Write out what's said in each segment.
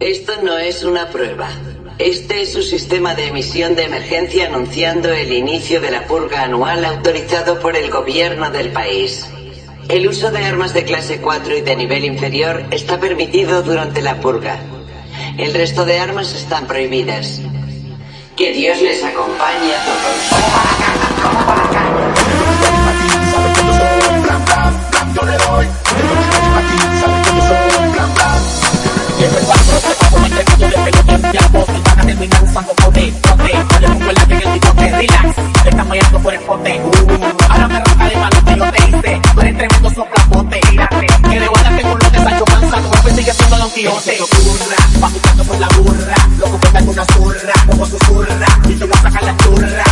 Esto no es una prueba. Este es su sistema de emisión de emergencia anunciando el inicio de la purga anual autorizado por el gobierno del país. El uso de armas de clase 4 y de nivel inferior está permitido durante la purga. El resto de armas están prohibidas. Que Dios les acompañe a todos. Terminar usando pote, pote. No le pongo el lápiz en el bigote, relax. Estamos yendo por el pote. Uh, Ahora me roca de malo que yo te hice. Tú eres tremendo soplapote, tírate Que de guarda tengo lo de Sancho Panza Tu jefe sigue siendo Don Quijote. Ocurra, va buscando por la burra. Loco que tengo una zurra, como susurra Y te voy a sacar la churra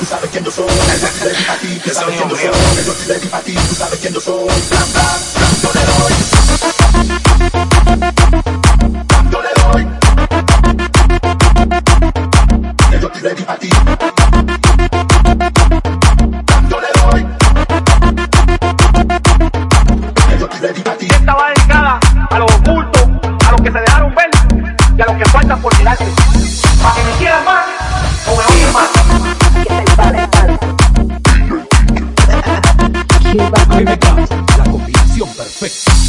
tú sabes quién yo soy. Estoy ready para ti, tú sabes quién yo soy. Estoy ready para ti, tú sabes quién yo soy. Yo le doy. Yo le doy. Yo estoy ready para ti. Yo le doy. Yo estoy ready para ti. Esta va dedicada a los ocultos, a los que se dejaron ver y a los que faltan por quedarse. A